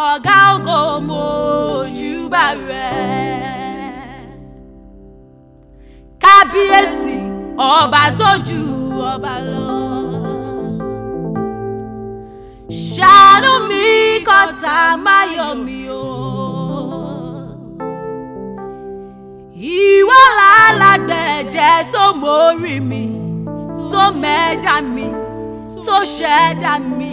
ọ̀gá ògo mojúbà rẹ̀. kábíyèsí ọba tó ju ọba lọ. ṣàánú mi kọ́ta máyọ̀ mi o. ìwọ làlágbẹ̀dẹ tó mórí mi tó mẹ́dá mi tó ṣẹ̀dá mi.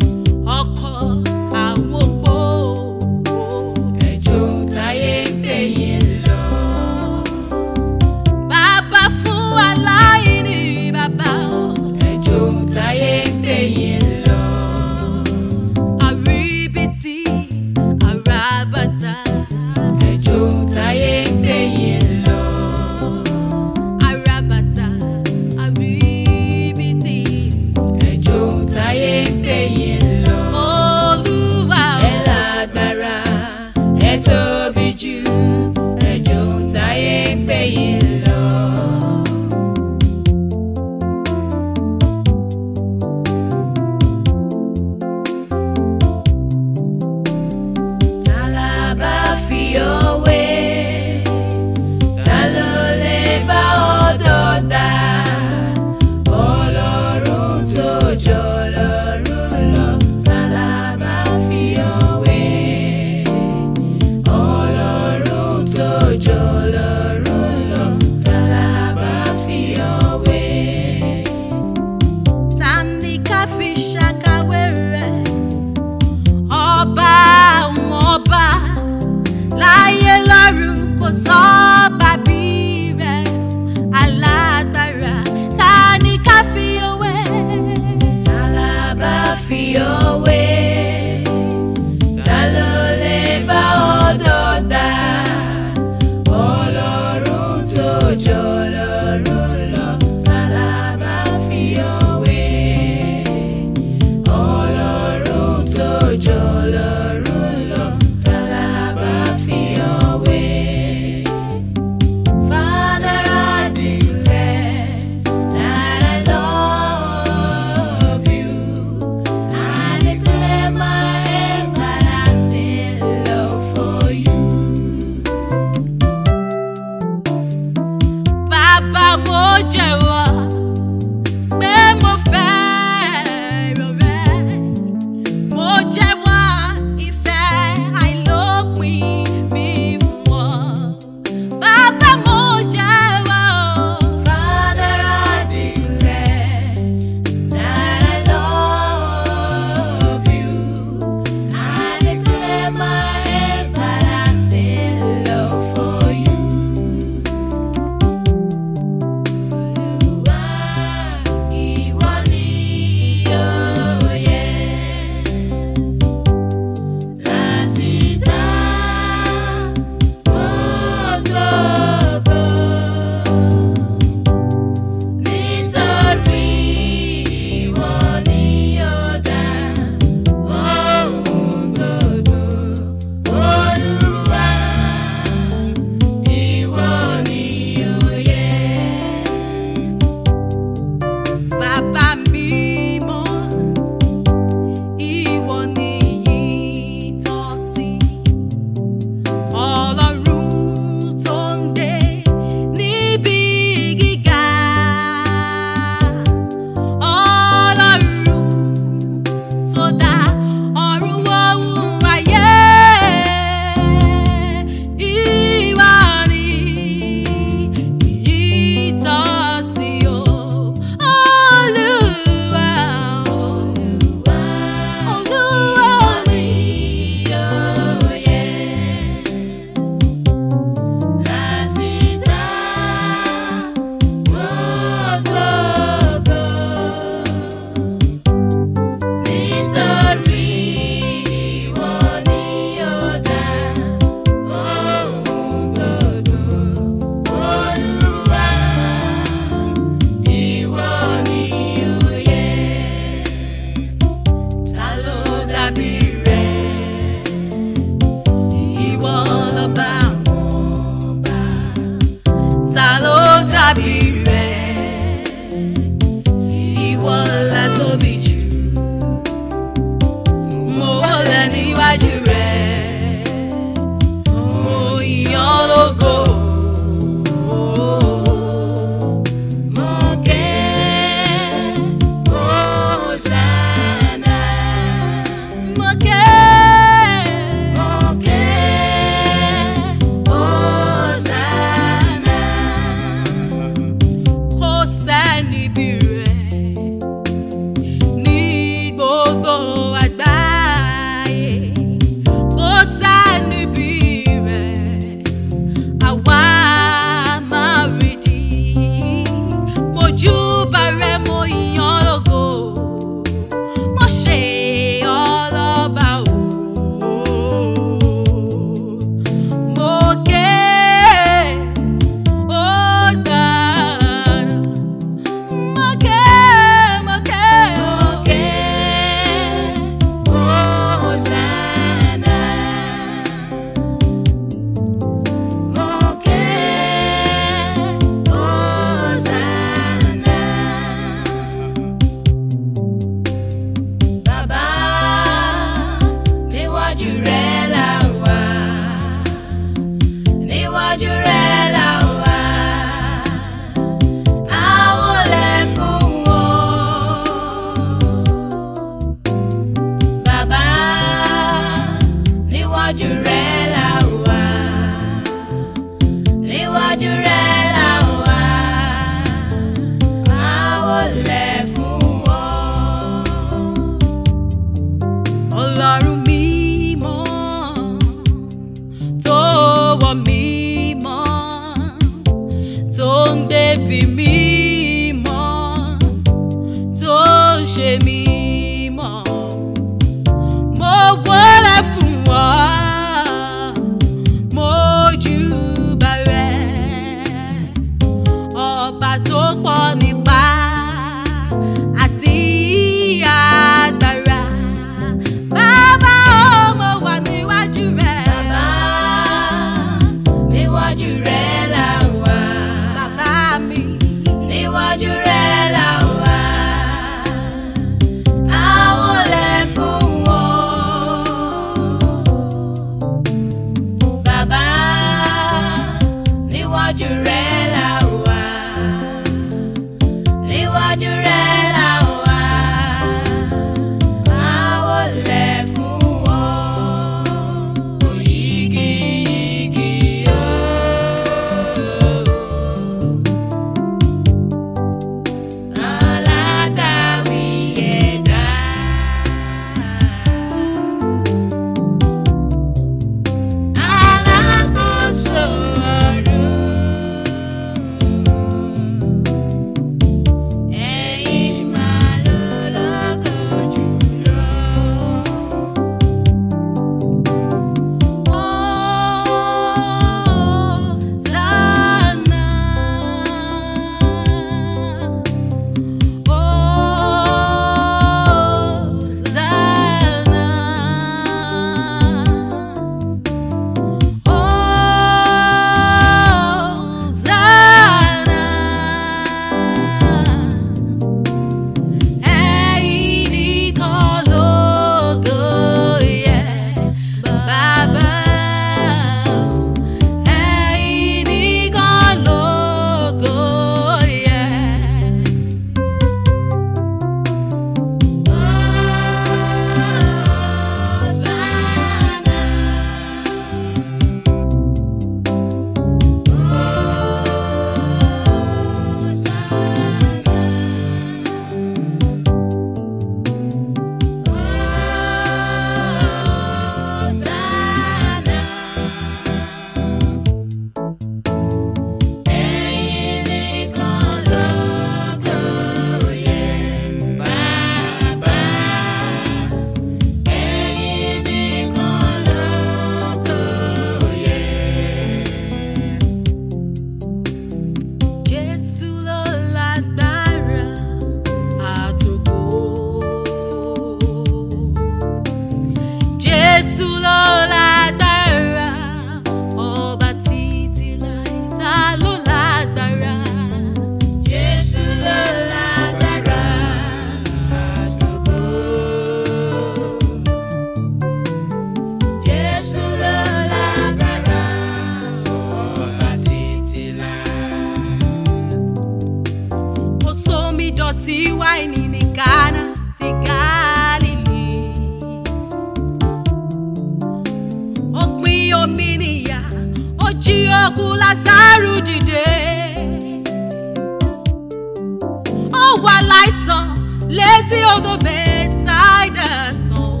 the bedside àsán.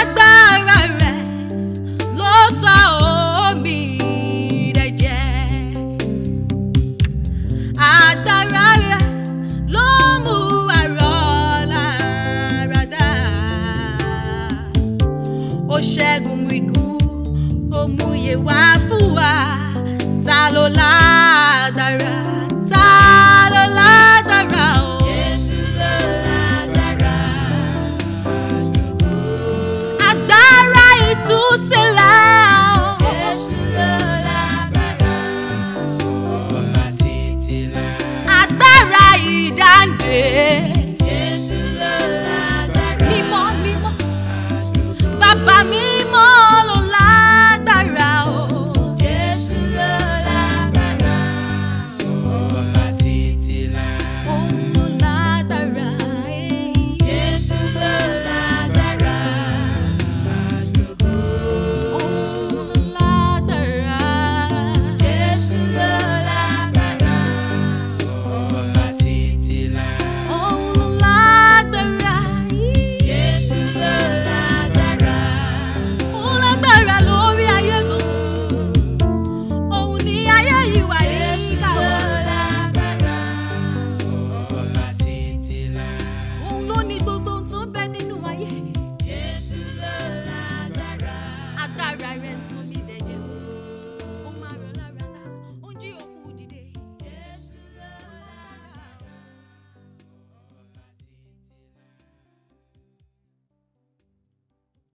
agbára rẹ̀ ló sọ omi rẹ̀ jẹ́. agbára rẹ̀ wa ta ló lára.